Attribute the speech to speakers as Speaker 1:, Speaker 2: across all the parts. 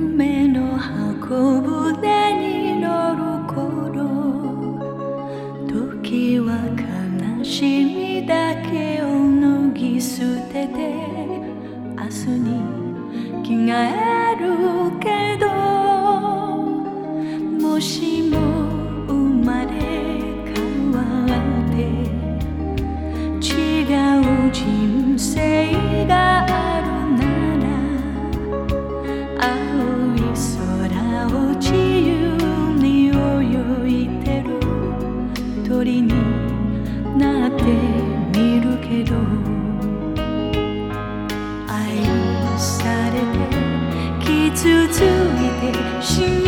Speaker 1: 夢の箱舟に乗る頃時は悲しみだけを脱ぎ捨てて明日に着替えるけどもしも生まれ変わって人になってみるけど愛されて傷ついて死にた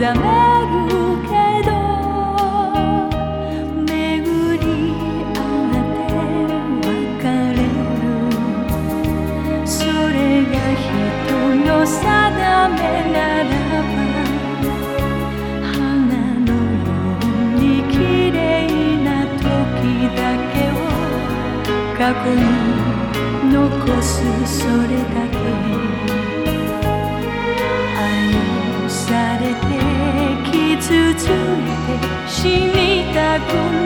Speaker 1: 目覚めるけど巡り合って別れる。それが人の定めならば花のように綺麗な時だけを過去に残すそれだけ。に